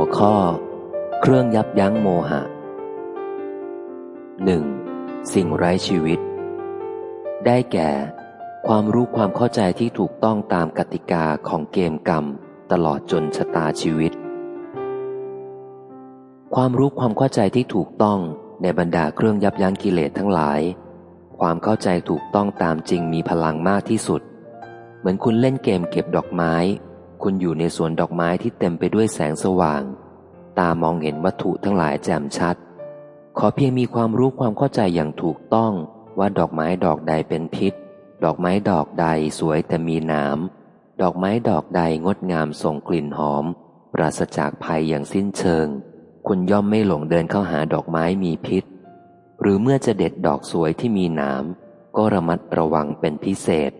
หัวข้อ เครื่องยับยั้งโมหะหนึ่งสิ่งไร้ชีวิต ได้แก่ ความรู้ความเข้าใจที่ถูกต้องตามกติกาของเกมกรรม ตลอดจนชะตาชีวิต ความรู้ความเข้าใจที่ถูกต้องในบรรดาเครื่องยับยั้งกิเลสทั้งหลาย ความเข้าใจถูกต้องตามจริงมีพลังมากที่สุด เหมือนคุณเล่นเกมเก็บดอกไม้ คุณอยู่ในสวนดอกไม้ที่เต็มไปด้วยแสงสว่าง ตามองเห็นวัตถุทั้งหลายแจ่มชัด ขอเพียงมีความรู้ความเข้าใจอย่างถูกต้องว่าดอกไม้ดอกใดเป็นพิษ ดอกไม้ดอกใดสวยแต่มีหนามดอกไม้ดอกใดงดงามส่งกลิ่นหอม ปราศจากภัยอย่างสิ้นเชิง คุณย่อมไม่หลงเดินเข้าหาดอกไม้มีพิษ หรือเมื่อจะเด็ดดอกสวยที่มีหนามก็ระมัดระวังเป็นพิเศษ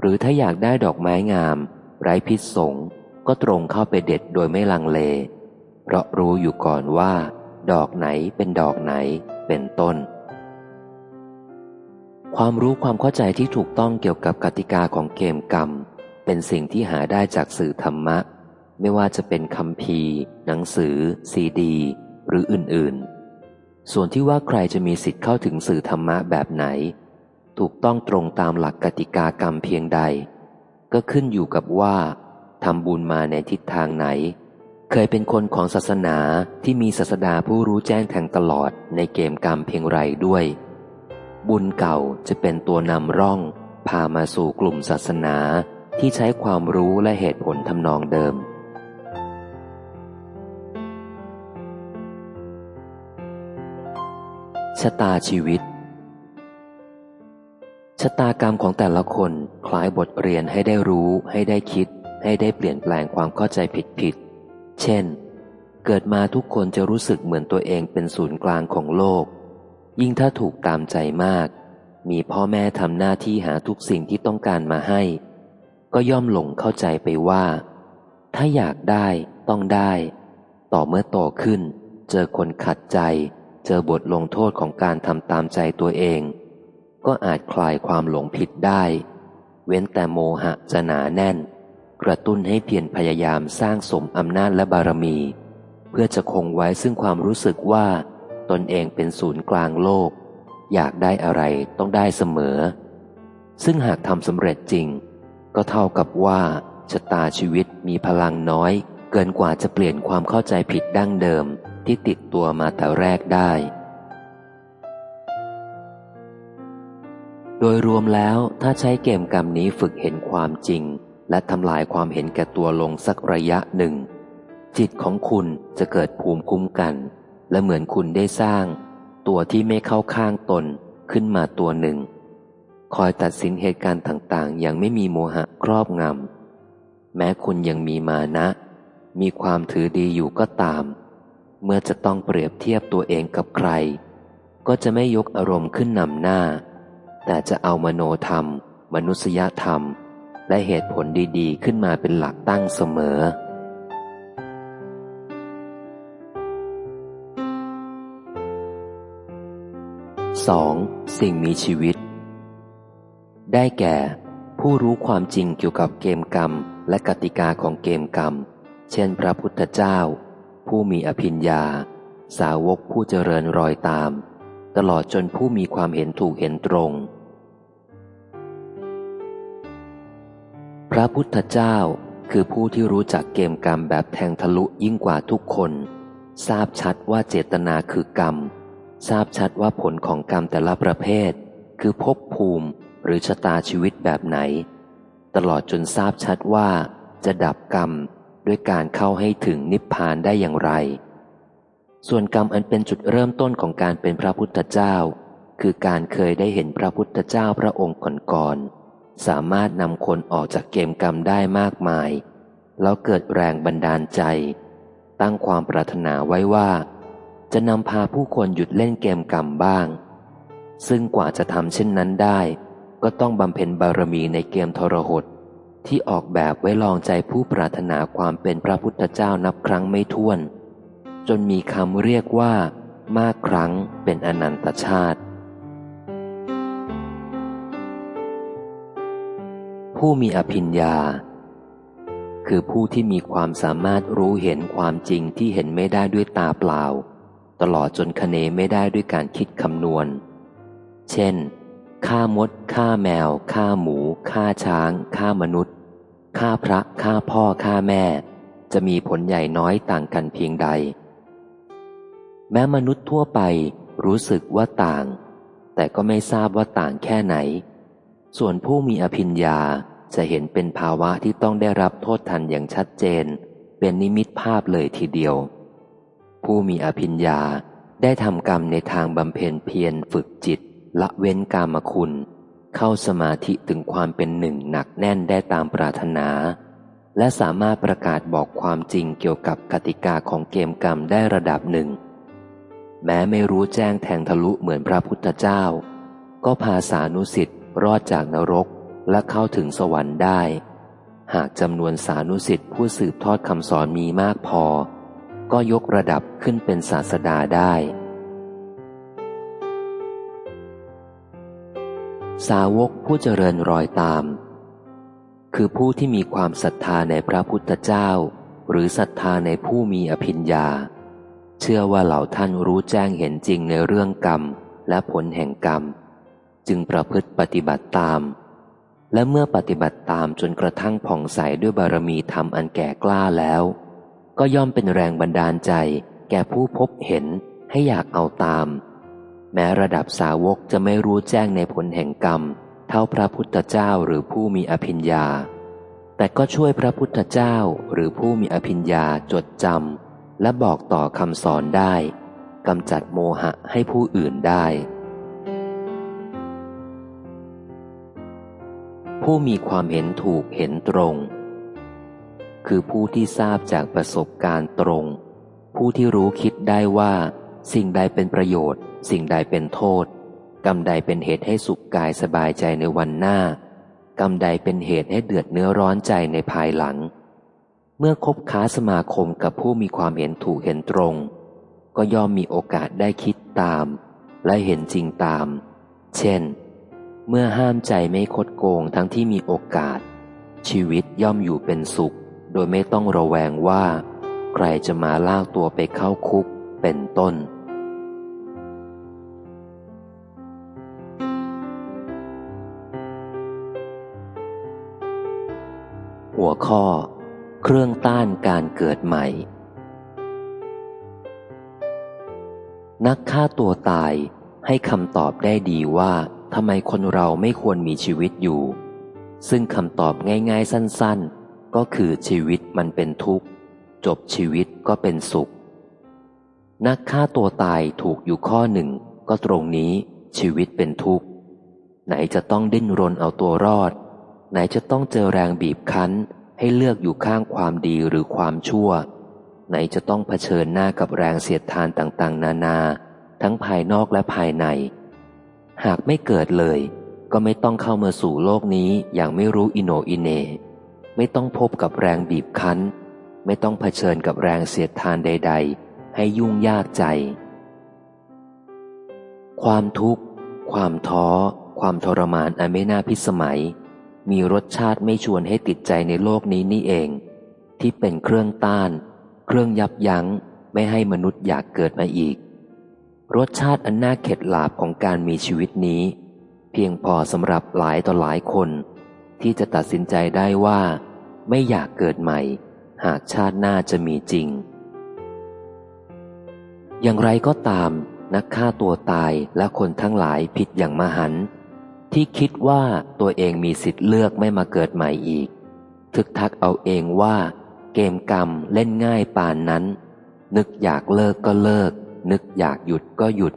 หรือถ้าอยากได้ดอกไม้งาม ไร้พิษสงก็ตรงเข้าไปเด็ดโดยไม่ลังเล เพราะรู้อยู่ก่อนว่า ดอกไหนเป็นดอกไหนเป็นต้น ความรู้ความเข้าใจที่ถูกต้องเกี่ยวกับกติกาของเกมกรรม เป็นสิ่งที่หาได้จากสื่อธรรมะ ไม่ว่าจะเป็นคำพีหนังสือ ซีดี หรืออื่นๆ ส่วนที่ว่าใครจะมีสิทธิ์เข้าถึงสื่อธรรมะแบบไหน ถูกต้องตรงตามหลักกติกากรรมเพียงใด ก็ขึ้นอยู่กับว่าทำบุญมาในทิศทางไหน เคยเป็นคนของศาสนาที่มีศาสดาผู้รู้แจ้งแทงตลอดในเกมกรรมเพียงไรด้วย บุญเก่าจะเป็นตัวนำร่อง พามาสู่กลุ่มศาสนาที่ใช้ความรู้และเหตุผลทำนองเดิม ชะตาชีวิต ชะตากรรมของแต่ละคนคล้ายบทเรียนให้ได้รู้ ให้ได้คิด ให้ได้เปลี่ยนแปลงความเข้าใจผิดๆ เช่น เกิดมาทุกคนจะรู้สึกเหมือนตัวเองเป็นศูนย์กลางของโลก ยิ่งถ้าถูกตามใจมาก มีพ่อแม่ทำหน้าที่หาทุกสิ่งที่ต้องการมาให้ ก็ย่อมหลงเข้าใจไปว่า ถ้าอยากได้ต้องได้ ต่อเมื่อโตขึ้น เจอคนขัดใจ เจอบทลงโทษของการทำตามใจตัวเอง ก็อาจคลายความหลงผิดได้ เว้นแต่โมหะจะหนาแน่น กระตุ้นให้เพียรพยายามสร้างสมอำนาจและบารมี เพื่อจะคงไว้ซึ่งความรู้สึกว่า ตนเองเป็นศูนย์กลางโลก อยากได้อะไรต้องได้เสมอ ซึ่งหากทำสำเร็จจริง ก็เท่ากับว่าชะตาชีวิตมีพลังน้อย เกินกว่าจะเปลี่ยนความเข้าใจผิดดั้งเดิมที่ติดตัวมาแต่แรกได้ โดยรวมแล้วถ้าใช้เกมกรรมนี้ฝึกเห็นความจริง และทำลายความเห็นแก่ตัวลงสักระยะหนึ่ง จิตของคุณจะเกิดภูมิคุ้มกัน และเหมือนคุณได้สร้าง ตัวที่ไม่เข้าข้างตนขึ้นมาตัวหนึ่ง คอยตัดสินเหตุการณ์ต่างๆ อย่างไม่มีโมหะครอบงำแม้คุณยังมีมานะ มีความถือดีอยู่ก็ตาม เมื่อจะต้องเปรียบเทียบตัวเองกับใคร ก็จะไม่ยกอารมณ์ขึ้นนำหน้า แต่จะเอามโนธรรม มนุษยธรรม และเหตุผลดีๆ ขึ้นมาเป็นหลักตั้งเสมอ 2. สิ่งมีชีวิต ได้แก่ ผู้รู้ความจริงเกี่ยวกับเกมกรรม และกติกาของเกมกรรม เช่น พระพุทธเจ้า ผู้มีอภิญญา สาวกผู้เจริญรอยตาม ตลอดจนผู้มีความเห็นถูกเห็นตรง พระพุทธเจ้าคือผู้ที่รู้จักเกมกรรมแบบแทงทะลุยิ่งกว่าทุกคน ทราบชัดว่าเจตนาคือกรรม ทราบชัดว่าผลของกรรมแต่ละประเภท คือภพภูมิหรือชะตาชีวิตแบบไหน ตลอดจนทราบชัดว่าจะดับกรรมด้วยการเข้าให้ถึงนิพพานได้อย่างไร ส่วนกรรมอันเป็นจุดเริ่มต้นของการเป็นพระพุทธเจ้า คือการเคยได้เห็นพระพุทธเจ้าพระองค์ก่อนๆสามารถนำคนออกจากเกมกรรมได้มากมาย แล้วเกิดแรงบันดาลใจ ตั้งความปรารถนาไว้ว่า จะนำพาผู้คนหยุดเล่นเกมกรรมบ้าง ซึ่งกว่าจะทำเช่นนั้นได้ ก็ต้องบำเพ็ญบารมีในเกมทรหดที่ออกแบบไว้ลองใจผู้ปรารถนาความเป็นพระพุทธเจ้านับครั้งไม่ถ้วน จนมีคำเรียกว่ามากครั้งเป็นอนันตชาติ ผู้มีอภิญญา คือผู้ที่มีความสามารถรู้เห็นความจริงที่เห็นไม่ได้ด้วยตาเปล่า ตลอดจนคเนไม่ได้ด้วยการคิดคำนวณ เช่นฆ่ามดฆ่าแมวฆ่าหมูฆ่าช้างฆ่ามนุษย์ฆ่าพระฆ่าพ่อฆ่าแม่ จะมีผลใหญ่น้อยต่างกันเพียงใด แม้มนุษย์ทั่วไปรู้สึกว่าต่าง แต่ก็ไม่ทราบว่าต่างแค่ไหน ส่วนผู้มีอภิญญาจะเห็นเป็นภาวะที่ต้องได้รับโทษทันอย่างชัดเจน เป็นนิมิตภาพเลยทีเดียว ผู้มีอภิญญาได้ทำกรรมในทางบำเพ็ญเพียรฝึกจิต ละเว้นกามคุณ เข้าสมาธิถึงความเป็นหนึ่งหนักแน่นได้ตามปรารถนา และสามารถประกาศบอกความจริงเกี่ยวกับกติกาของเกมกรรมได้ระดับหนึ่ง แม้ไม่รู้แจ้งแทงทะลุเหมือนพระพุทธเจ้า ก็พาสานุสิทธิ์รอดจากนรกและเข้าถึงสวรรค์ได้ หากจำนวนสานุสิทธิ์ผู้สืบทอดคำสอนมีมากพอ ก็ยกระดับขึ้นเป็นศาสดาได้ สาวกผู้เจริญรอยตาม คือผู้ที่มีความศรัทธาในพระพุทธเจ้า หรือศรัทธาในผู้มีอภิญญา เชื่อว่าเหล่าท่านรู้แจ้งเห็นจริงในเรื่องกรรมและผลแห่งกรรม จึงประพฤติปฏิบัติตาม และเมื่อปฏิบัติตามจนกระทั่งผ่องใสด้วยบารมีธรรมอันแก่กล้าแล้ว ก็ย่อมเป็นแรงบันดาลใจ แก่ผู้พบเห็นให้อยากเอาตาม แม้ระดับสาวกจะไม่รู้แจ้งในผลแห่งกรรม เท่าพระพุทธเจ้าหรือผู้มีอภิญญา แต่ก็ช่วยพระพุทธเจ้าหรือผู้มีอภิญญาจดจำ และบอกต่อคำสอนได้กำจัดโมหะให้ผู้อื่นได้ ผู้มีความเห็นถูกเห็นตรง คือผู้ที่ทราบจากประสบการณ์ตรง ผู้ที่รู้คิดได้ว่า สิ่งใดเป็นประโยชน์ สิ่งใดเป็นโทษกรรมใดเป็นเหตุให้สุขกายสบายใจในวันหน้ากรรมใดเป็นเหตุให้เดือดเนื้อร้อนใจในภายหลัง เมื่อคบค้าสมาคมกับผู้มีความเห็นถูกเห็นตรง ก็ย่อมมีโอกาสได้คิดตาม และเห็นจริงตาม เช่น เมื่อห้ามใจไม่คดโกงทั้งที่มีโอกาส ชีวิตย่อมอยู่เป็นสุข โดยไม่ต้องระแวงว่า ใครจะมาลากตัวไปเข้าคุกเป็นต้นหัวข้อ เครื่องต้านการเกิดใหม่ นักฆ่าตัวตายให้คำตอบได้ดีว่าทำไมคนเราไม่ควรมีชีวิตอยู่ ซึ่งคำตอบง่าย ๆ สั้น ๆ ก็คือชีวิตมันเป็นทุกข์ จบชีวิตก็เป็นสุข นักฆ่าตัวตายถูกอยู่ข้อหนึ่ง ก็ตรงนี้ชีวิตเป็นทุกข์ ไหนจะต้องดิ้นรนเอาตัวรอด ไหนจะต้องเจอแรงบีบคั้น ให้เลือกอยู่ข้างความดีหรือความชั่ว ไหนจะต้องเผชิญหน้ากับแรงเสียดทานต่างๆ นานา ทั้งภายนอกและภายใน หากไม่เกิดเลย ก็ไม่ต้องเข้ามาสู่โลกนี้อย่างไม่รู้อิโนอิเน ไม่ต้องพบกับแรงบีบคั้น ไม่ต้องเผชิญกับแรงเสียดทานใด ๆ ให้ยุ่งยากใจ ความทุกข์ ความท้อ ความทรมานอันไม่น่าพิสมัย มีรสชาติไม่ชวนให้ติดใจในโลกนี้นี่เอง ที่เป็นเครื่องต้าน เครื่องยับยัง้งไม่ให้มนุษย์อยากเกิดมาอีก รสชาติอันน่าเข็ดหลาบของการมีชีวิตนี้ เพียงพอสำหรับหลายต่อหลายคน ที่จะตัดสินใจได้ว่า ไม่อยากเกิดใหม่ หากชาติหน้าจะมีจริง อย่างไรก็ตาม นักฆ่าตัวตายและคนทั้งหลายผิดอย่างมหันต์ ที่คิดว่าตัวเองมีสิทธิ์เลือกไม่มาเกิดใหม่อีก ทึกทักเอาเองว่า เกมกรรมเล่นง่ายปานนั้น นึกอยากเลิกก็เลิก นึกอยากหยุดก็หยุด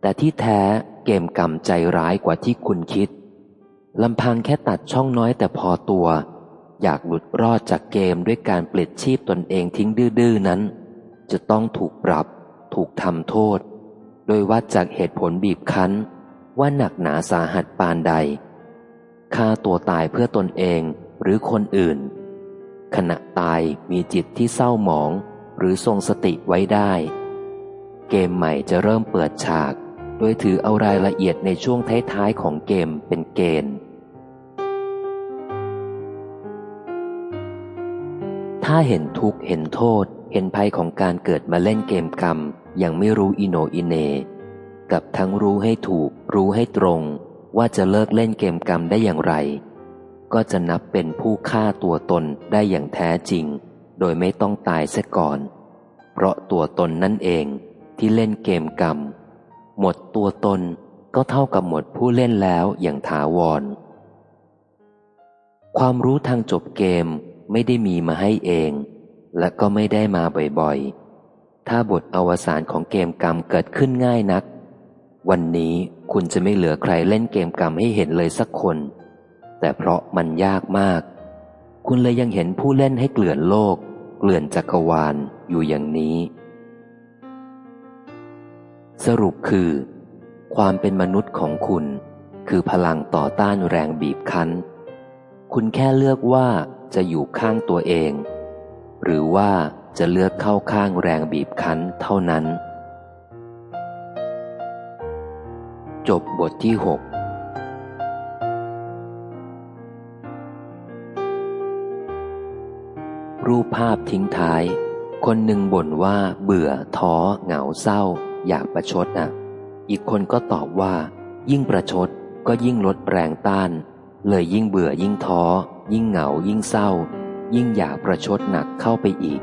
แต่ที่แท้เกมกรรมใจร้ายกว่าที่คุณคิดลำพังแค่ตัดช่องน้อยแต่พอตัว อยากหลุดรอดจากเกมด้วยการเปลิดชีพตนเองทิ้งดื้อๆนั้น จะต้องถูกปรับ ถูกทำโทษ โดยวัดจากเหตุผลบีบคั้น ว่าหนักหนาสาหัสปานใดฆ่าตัวตายเพื่อตนเองหรือคนอื่น ขณะตายมีจิตที่เศร้าหมองหรือทรงสติไว้ได้ เกมใหม่จะเริ่มเปิดฉาก โดยถือเอารายละเอียดในช่วงท้ายๆของเกมเป็นเกณฑ์ ถ้าเห็นทุกข์เห็นโทษ เห็นภัยของการเกิดมาเล่นเกมกรรมยังไม่รู้อิโนอิเน กับทั้งรู้ให้ถูก รู้ให้ตรง ว่าจะเลิกเล่นเกมกรรมได้อย่างไร ก็จะนับเป็นผู้ฆ่าตัวตนได้อย่างแท้จริง โดยไม่ต้องตายเสียก่อน เพราะตัวตนนั่นเองที่เล่นเกมกรรม หมดตัวตนก็เท่ากับหมดผู้เล่นแล้วอย่างถาวร ความรู้ทางจบเกมไม่ได้มีมาให้เอง และก็ไม่ได้มาบ่อยๆ ถ้าบทอวสานของเกมกรรมเกิดขึ้นง่ายนัก วันนี้คุณจะไม่เหลือใครเล่นเกมกรรมให้เห็นเลยสักคน แต่เพราะมันยากมาก คุณเลยยังเห็นผู้เล่นให้เกลื่อนโลก เกลื่อนจักรวาลอยู่อย่างนี้ สรุปคือ ความเป็นมนุษย์ของคุณ คือพลังต่อต้านแรงบีบคั้น คุณแค่เลือกว่าจะอยู่ข้างตัวเอง หรือว่าจะเลือกเข้าข้างแรงบีบคั้นเท่านั้น จบบทที่หกรูปภาพทิ้งท้าย คนหนึ่งบ่นว่าเบื่อท้อ เหงาเศร้า อยากประชดอะ อีกคนก็ตอบว่า ยิ่งประชดก็ยิ่งลดแรงต้าน เลยยิ่งเบื่อยิ่งท้อ ยิ่งเหงายิ่งเศร้า ยิ่งอยากประชดหนักเข้าไปอีก